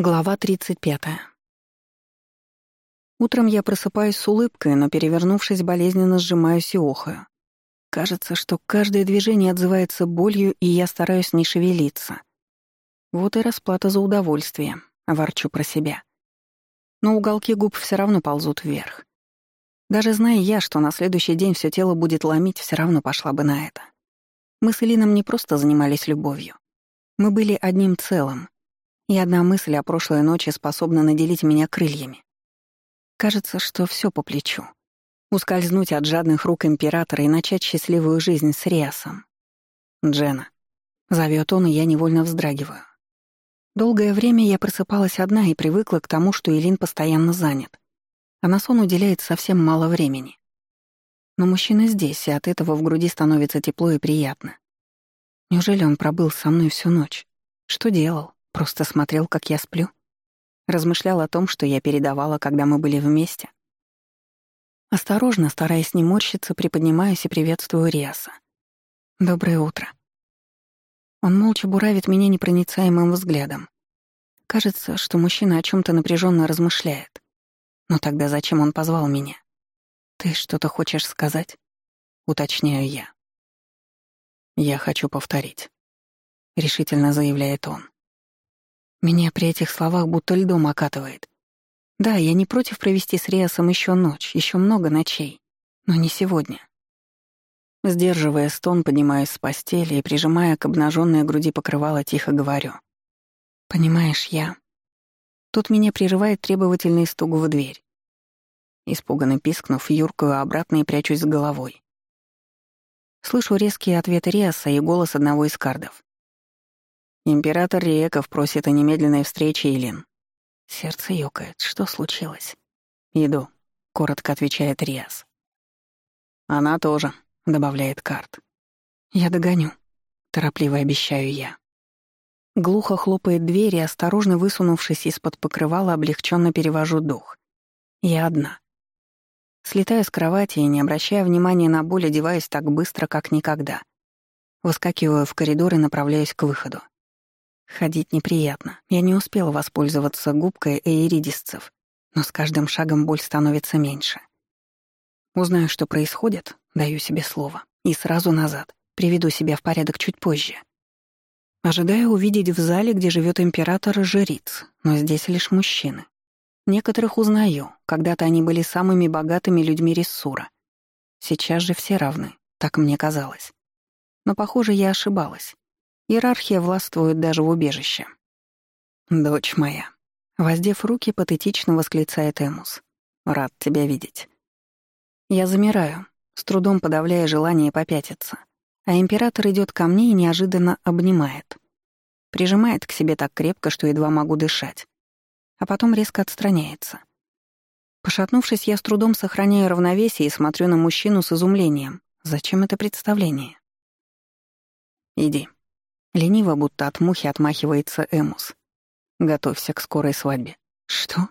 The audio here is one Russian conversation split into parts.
Глава 35. Утром я просыпаюсь с улыбкой, но, перевернувшись, болезненно сжимаюсь и охаю. Кажется, что каждое движение отзывается болью, и я стараюсь не шевелиться. Вот и расплата за удовольствие, ворчу про себя. Но уголки губ все равно ползут вверх. Даже зная я, что на следующий день все тело будет ломить, все равно пошла бы на это. Мы с Элином не просто занимались любовью. Мы были одним целым — и одна мысль о прошлой ночи способна наделить меня крыльями. Кажется, что все по плечу. Ускользнуть от жадных рук императора и начать счастливую жизнь с Риасом. «Джена». Зовет он, и я невольно вздрагиваю. Долгое время я просыпалась одна и привыкла к тому, что Илин постоянно занят. А на сон уделяет совсем мало времени. Но мужчина здесь, и от этого в груди становится тепло и приятно. Неужели он пробыл со мной всю ночь? Что делал? Просто смотрел, как я сплю. Размышлял о том, что я передавала, когда мы были вместе. Осторожно, стараясь не морщиться, приподнимаюсь и приветствую Риаса. «Доброе утро». Он молча буравит меня непроницаемым взглядом. Кажется, что мужчина о чем то напряженно размышляет. Но тогда зачем он позвал меня? «Ты что-то хочешь сказать?» — уточняю я. «Я хочу повторить», — решительно заявляет он. Меня при этих словах будто льдом окатывает. Да, я не против провести с Риасом еще ночь, еще много ночей, но не сегодня. Сдерживая стон, поднимаюсь с постели и, прижимая к обнаженной груди покрывало, тихо говорю. «Понимаешь, я...» Тут меня прерывает требовательный стук в дверь. Испуганно пискнув, юркаю обратно и прячусь с головой. Слышу резкий ответ Риаса и голос одного из кардов. Император Риеков просит о немедленной встрече Илин. Сердце ёкает. Что случилось? «Иду», — коротко отвечает Риас. «Она тоже», — добавляет Карт. «Я догоню», — торопливо обещаю я. Глухо хлопает дверь и, осторожно высунувшись из-под покрывала, облегченно перевожу дух. Я одна. Слетаю с кровати и, не обращая внимания на боль, одеваюсь так быстро, как никогда. Выскакиваю в коридор и направляюсь к выходу. Ходить неприятно. Я не успела воспользоваться губкой эйридисцев, но с каждым шагом боль становится меньше. Узнаю, что происходит, даю себе слово, и сразу назад, приведу себя в порядок чуть позже. Ожидаю увидеть в зале, где живет император, жриц, но здесь лишь мужчины. Некоторых узнаю, когда-то они были самыми богатыми людьми Рессура. Сейчас же все равны, так мне казалось. Но, похоже, я ошибалась. Иерархия властвует даже в убежище. «Дочь моя», — воздев руки, патетично восклицает Эмус. «Рад тебя видеть». Я замираю, с трудом подавляя желание попятиться, а император идет ко мне и неожиданно обнимает. Прижимает к себе так крепко, что едва могу дышать, а потом резко отстраняется. Пошатнувшись, я с трудом сохраняю равновесие и смотрю на мужчину с изумлением. Зачем это представление? «Иди», Лениво, будто от мухи отмахивается Эмус. Готовься к скорой свадьбе. Что?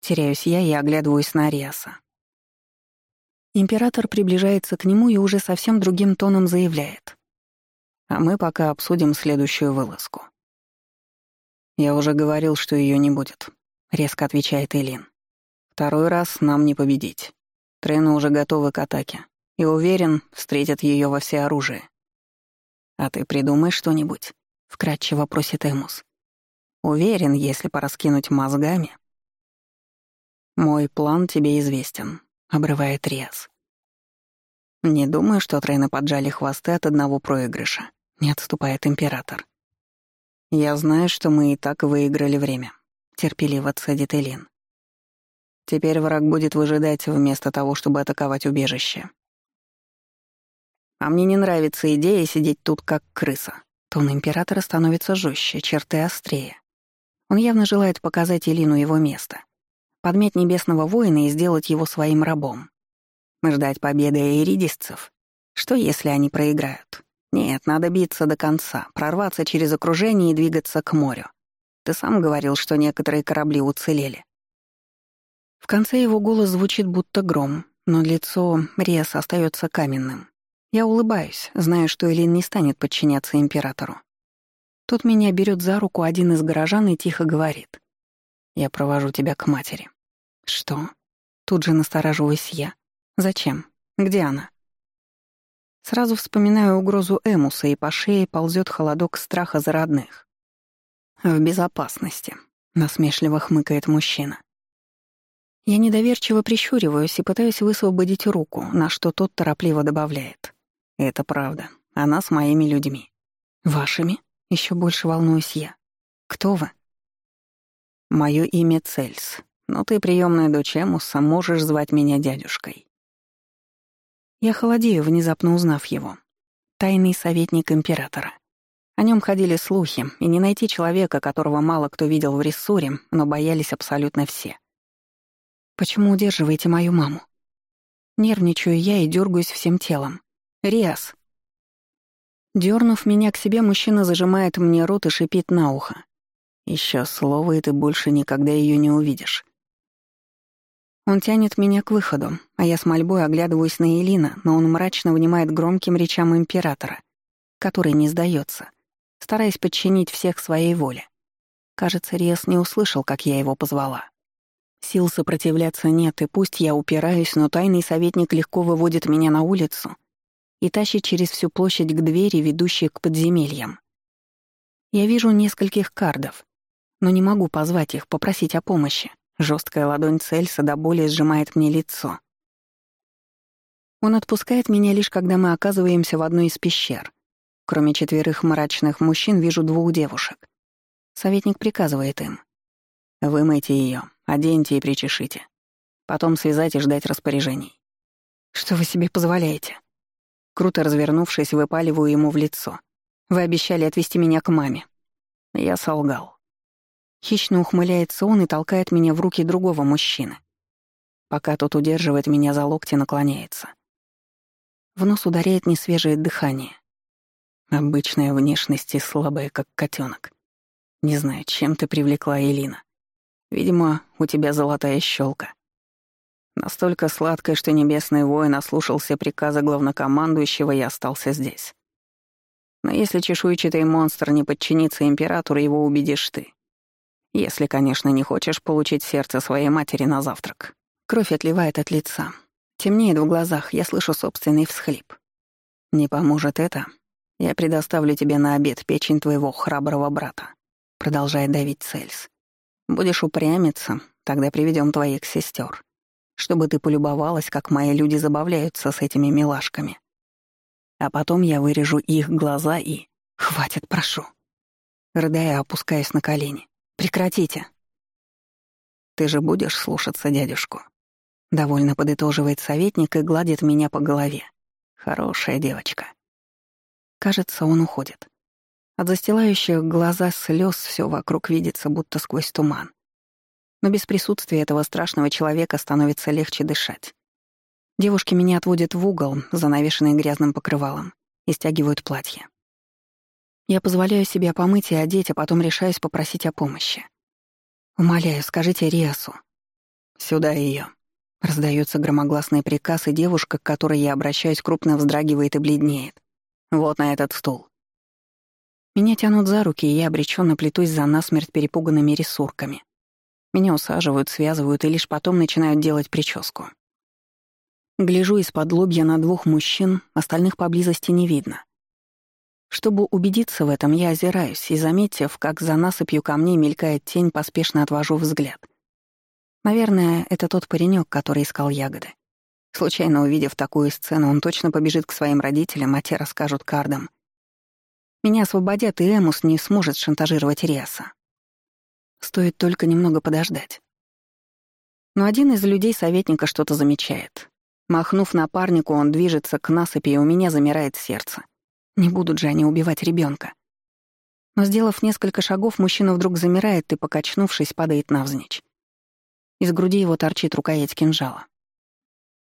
Теряюсь я и оглядываюсь на Ариаса. Император приближается к нему и уже совсем другим тоном заявляет. А мы пока обсудим следующую вылазку. Я уже говорил, что ее не будет, резко отвечает Элин. Второй раз нам не победить. Трены уже готовы к атаке и уверен, встретят ее во всеоружие. «А ты придумай что-нибудь», — вкратчиво просит Эмус. «Уверен, если пораскинуть мозгами». «Мой план тебе известен», — обрывает Риас. «Не думаю, что трейны поджали хвосты от одного проигрыша», — не отступает Император. «Я знаю, что мы и так выиграли время», — терпеливо цедит Элин. «Теперь враг будет выжидать вместо того, чтобы атаковать убежище. А мне не нравится идея сидеть тут как крыса. Тон императора становится жестче, черты острее. Он явно желает показать Элину его место. Подметь небесного воина и сделать его своим рабом. Ждать победы эридисцев. Что, если они проиграют? Нет, надо биться до конца, прорваться через окружение и двигаться к морю. Ты сам говорил, что некоторые корабли уцелели. В конце его голос звучит будто гром, но лицо Риас остается каменным. Я улыбаюсь, зная, что Элин не станет подчиняться императору. Тут меня берет за руку один из горожан и тихо говорит. Я провожу тебя к матери». «Что?» Тут же настораживаюсь я. «Зачем? Где она?» Сразу вспоминаю угрозу Эмуса, и по шее ползет холодок страха за родных. «В безопасности», — насмешливо хмыкает мужчина. Я недоверчиво прищуриваюсь и пытаюсь высвободить руку, на что тот торопливо добавляет. «Это правда. Она с моими людьми». «Вашими?» — еще больше волнуюсь я. «Кто вы?» «Мое имя Цельс, но ты, приемная дочь Эмуса, можешь звать меня дядюшкой». Я холодею, внезапно узнав его. Тайный советник императора. О нем ходили слухи, и не найти человека, которого мало кто видел в Рессуре, но боялись абсолютно все. «Почему удерживаете мою маму?» Нервничаю я и дергаюсь всем телом. «Риас!» Дернув меня к себе, мужчина зажимает мне рот и шипит на ухо. Еще слово, и ты больше никогда ее не увидишь. Он тянет меня к выходу, а я с мольбой оглядываюсь на Элина, но он мрачно внимает громким речам императора, который не сдается стараясь подчинить всех своей воле. Кажется, Риас не услышал, как я его позвала. Сил сопротивляться нет, и пусть я упираюсь, но тайный советник легко выводит меня на улицу и тащит через всю площадь к двери, ведущей к подземельям. Я вижу нескольких кардов, но не могу позвать их, попросить о помощи. Жесткая ладонь Цельса до боли сжимает мне лицо. Он отпускает меня лишь когда мы оказываемся в одной из пещер. Кроме четверых мрачных мужчин вижу двух девушек. Советник приказывает им. «Вымойте ее, оденьте и причешите. Потом связать и ждать распоряжений». «Что вы себе позволяете?» Круто развернувшись, выпаливаю ему в лицо. «Вы обещали отвезти меня к маме». Я солгал. Хищно ухмыляется он и толкает меня в руки другого мужчины. Пока тот удерживает меня за локти, наклоняется. В нос ударяет несвежее дыхание. Обычная внешность и слабая, как котенок. Не знаю, чем ты привлекла Элина. Видимо, у тебя золотая щелка. Настолько сладкая, что небесный воин ослушался приказа главнокомандующего и остался здесь. Но если чешуйчатый монстр не подчинится императору, его убедишь ты. Если, конечно, не хочешь получить сердце своей матери на завтрак. Кровь отливает от лица. Темнеет в глазах, я слышу собственный всхлип. Не поможет это, я предоставлю тебе на обед печень твоего храброго брата», — продолжает давить Цельс. «Будешь упрямиться, тогда приведем твоих сестер, чтобы ты полюбовалась, как мои люди забавляются с этими милашками. А потом я вырежу их глаза и... Хватит, прошу!» Рыдая, опускаясь на колени. «Прекратите!» «Ты же будешь слушаться дядюшку?» Довольно подытоживает советник и гладит меня по голове. «Хорошая девочка». Кажется, он уходит. От застилающих глаза слез все вокруг видится, будто сквозь туман. Но без присутствия этого страшного человека становится легче дышать. Девушки меня отводят в угол, занавешенный грязным покрывалом, и стягивают платье. Я позволяю себе помыть и одеть, а потом решаюсь попросить о помощи. «Умоляю, скажите Риасу». «Сюда ее. Раздается громогласный приказ, и девушка, к которой я обращаюсь, крупно вздрагивает и бледнеет. Вот на этот стул. Меня тянут за руки, и я обреченно плетусь за насмерть перепуганными ресурками. Меня усаживают, связывают и лишь потом начинают делать прическу. Гляжу из-под лобья на двух мужчин, остальных поблизости не видно. Чтобы убедиться в этом, я озираюсь и, заметив, как за насыпью камней мелькает тень, поспешно отвожу взгляд. Наверное, это тот паренек, который искал ягоды. Случайно увидев такую сцену, он точно побежит к своим родителям, а те расскажут кардам. Меня освободят, и Эмус не сможет шантажировать Риаса. Стоит только немного подождать. Но один из людей советника что-то замечает. Махнув напарнику, он движется к насыпи, и у меня замирает сердце. Не будут же они убивать ребенка. Но, сделав несколько шагов, мужчина вдруг замирает и, покачнувшись, падает навзничь. Из груди его торчит рукоять кинжала.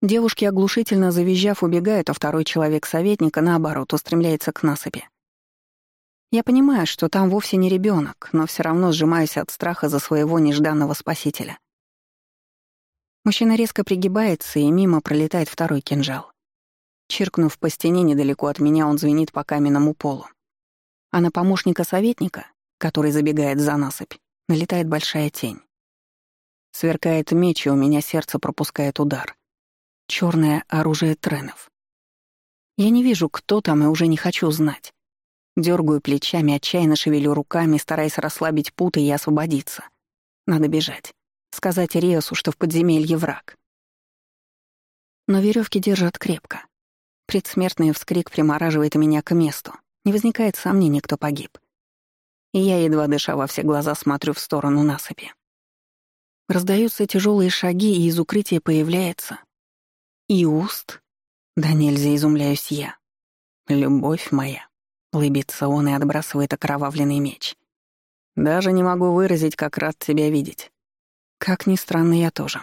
Девушки, оглушительно завизжав, убегают, а второй человек советника, наоборот, устремляется к насыпи. Я понимаю, что там вовсе не ребенок, но все равно сжимаюсь от страха за своего нежданного спасителя. Мужчина резко пригибается, и мимо пролетает второй кинжал. Чиркнув по стене недалеко от меня, он звенит по каменному полу. А на помощника советника, который забегает за насыпь, налетает большая тень. Сверкает меч, и у меня сердце пропускает удар. Черное оружие тренов. Я не вижу, кто там, и уже не хочу знать. Дергаю плечами, отчаянно шевелю руками, стараясь расслабить путы и освободиться. Надо бежать. Сказать Риасу, что в подземелье враг. Но веревки держат крепко. Предсмертный вскрик примораживает меня к месту. Не возникает сомнений, кто погиб. И я, едва дыша во все глаза, смотрю в сторону насыпи. Раздаются тяжелые шаги, и из укрытия появляется... И уст? Да нельзя, изумляюсь я. Любовь моя. Лыбится он и отбрасывает окровавленный меч. Даже не могу выразить, как рад тебя видеть. Как ни странно, я тоже.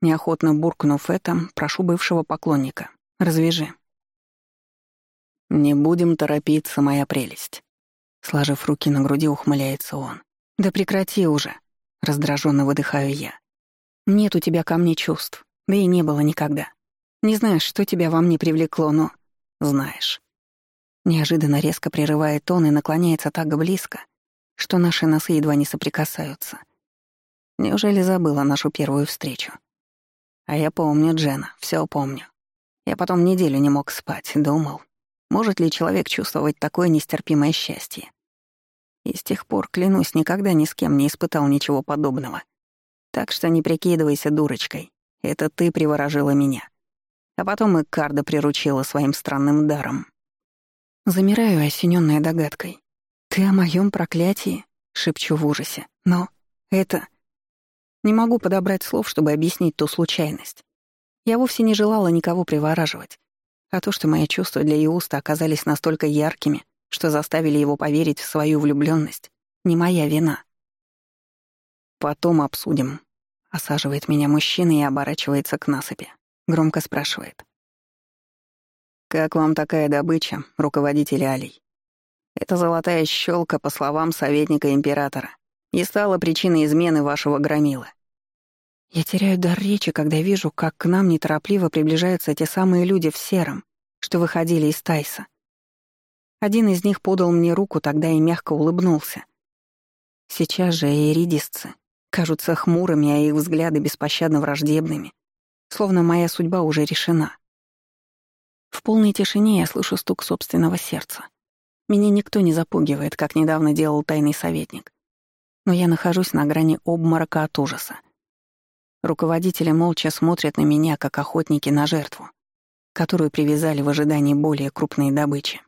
Неохотно буркнув это, прошу бывшего поклонника. Развяжи. «Не будем торопиться, моя прелесть». Сложив руки на груди, ухмыляется он. «Да прекрати уже!» Раздраженно выдыхаю я. «Нет у тебя ко мне чувств, да и не было никогда. Не знаешь, что тебя во мне привлекло, но...» «Знаешь». Неожиданно резко прерывает он и наклоняется так близко, что наши носы едва не соприкасаются. Неужели забыла нашу первую встречу? А я помню, Джена, все помню. Я потом неделю не мог спать, думал, может ли человек чувствовать такое нестерпимое счастье? И с тех пор, клянусь, никогда ни с кем не испытал ничего подобного. Так что не прикидывайся дурочкой. Это ты приворожила меня. А потом и Карда приручила своим странным даром. Замираю, осененная догадкой. «Ты о моем проклятии?» — шепчу в ужасе. «Но это...» Не могу подобрать слов, чтобы объяснить ту случайность. Я вовсе не желала никого привораживать. А то, что мои чувства для Иуста оказались настолько яркими, что заставили его поверить в свою влюблённость, не моя вина. «Потом обсудим», — осаживает меня мужчина и оборачивается к насыпи. Громко спрашивает. «Как вам такая добыча, руководитель Алий?» «Это золотая щелка, по словам советника императора, и стала причиной измены вашего громила. Я теряю дар речи, когда вижу, как к нам неторопливо приближаются те самые люди в сером, что выходили из Тайса. Один из них подал мне руку тогда и мягко улыбнулся. Сейчас же эридисцы кажутся хмурыми, а их взгляды беспощадно враждебными, словно моя судьба уже решена. В полной тишине я слышу стук собственного сердца. Меня никто не запугивает, как недавно делал тайный советник. Но я нахожусь на грани обморока от ужаса. Руководители молча смотрят на меня, как охотники на жертву, которую привязали в ожидании более крупной добычи.